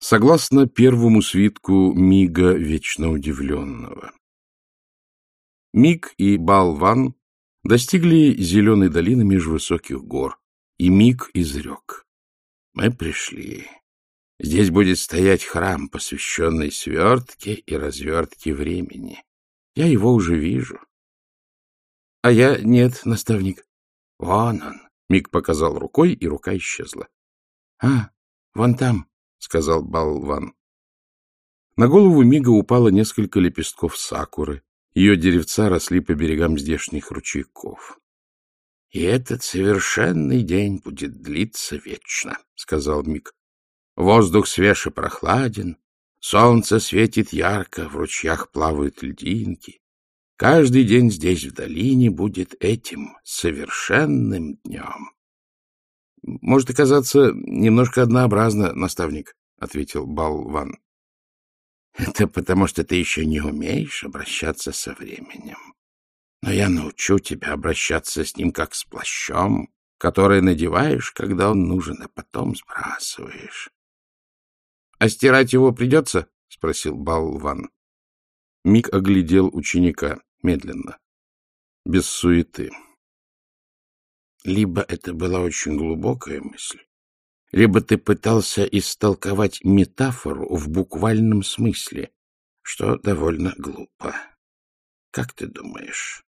Согласно первому свитку Мига Вечно Удивленного. Миг и Балван достигли зеленой долины меж высоких гор, и Миг изрек. Мы пришли. Здесь будет стоять храм, посвященный свертке и развертке времени. Я его уже вижу. — А я нет, наставник. — Вон он. Миг показал рукой, и рука исчезла. — А, вон там, — сказал Балван. На голову Мига упало несколько лепестков сакуры. Ее деревца росли по берегам здешних ручейков. — И этот совершенный день будет длиться вечно, — сказал Миг. Воздух свеж и прохладен, солнце светит ярко, в ручьях плавают льдинки. Каждый день здесь, в долине, будет этим совершенным днем. — Может оказаться немножко однообразно, наставник, — ответил Балван. — Это потому, что ты еще не умеешь обращаться со временем. Но я научу тебя обращаться с ним как с плащом, который надеваешь, когда он нужен, а потом сбрасываешь. — А стирать его придется? — спросил Балван. Мик оглядел ученика медленно, без суеты. Либо это была очень глубокая мысль, либо ты пытался истолковать метафору в буквальном смысле, что довольно глупо. Как ты думаешь?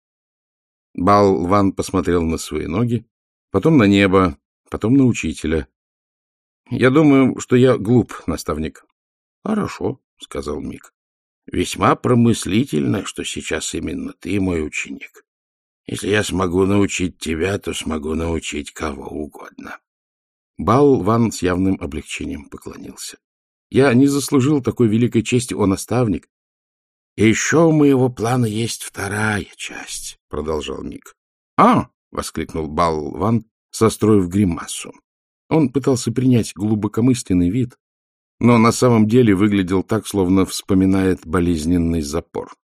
Балван посмотрел на свои ноги, потом на небо, потом на учителя. Я думаю, что я глуп, наставник. — Хорошо, — сказал Мик. — Весьма промыслительно, что сейчас именно ты мой ученик. Если я смогу научить тебя, то смогу научить кого угодно. Бал Ван с явным облегчением поклонился. — Я не заслужил такой великой чести, о наставник. — Еще у моего плана есть вторая часть, — продолжал Мик. — А! — воскликнул Бал Ван, состроив гримасу. Он пытался принять глубокомысленный вид, но на самом деле выглядел так, словно вспоминает болезненный запор.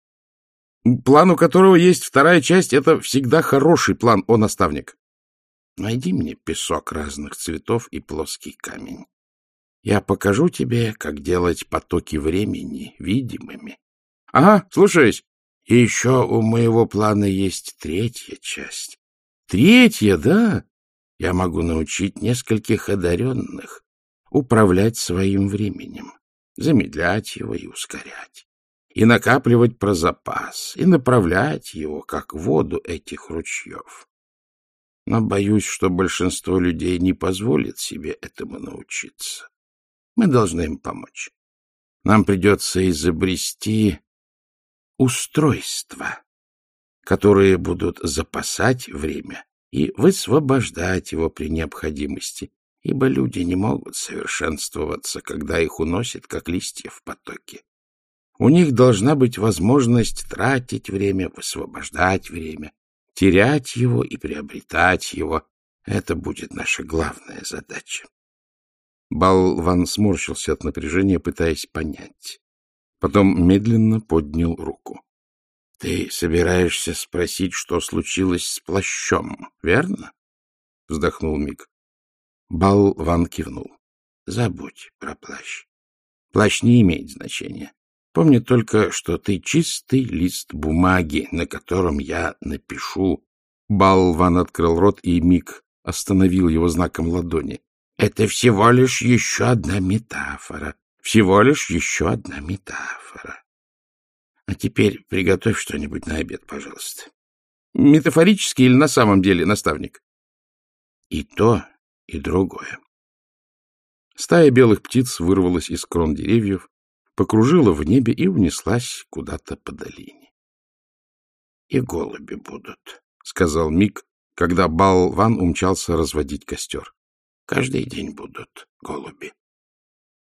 План, у которого есть вторая часть, это всегда хороший план, о наставник. Найди мне песок разных цветов и плоский камень. Я покажу тебе, как делать потоки времени видимыми. Ага, слушаюсь. И еще у моего плана есть третья часть. Третья, да? я могу научить нескольких одаренных управлять своим временем, замедлять его и ускорять, и накапливать про запас, и направлять его, как воду этих ручьев. Но боюсь, что большинство людей не позволит себе этому научиться. Мы должны им помочь. Нам придется изобрести устройства, которые будут запасать время и высвобождать его при необходимости, ибо люди не могут совершенствоваться, когда их уносит, как листья в потоке. У них должна быть возможность тратить время, высвобождать время, терять его и приобретать его. Это будет наша главная задача. Балван сморщился от напряжения, пытаясь понять. Потом медленно поднял руку. — Ты собираешься спросить, что случилось с плащом, верно? — вздохнул Мик. Бал Ван кивнул. — Забудь про плащ. Плащ не имеет значения. Помни только, что ты чистый лист бумаги, на котором я напишу. Бал Ван открыл рот, и Мик остановил его знаком ладони. — Это всего лишь еще одна метафора. Всего лишь еще одна метафора. А теперь приготовь что-нибудь на обед, пожалуйста. Метафорически или на самом деле, наставник? И то, и другое. Стая белых птиц вырвалась из крон деревьев, покружила в небе и унеслась куда-то по долине. — И голуби будут, — сказал Мик, когда Бал-Ван умчался разводить костер. — Каждый день будут голуби.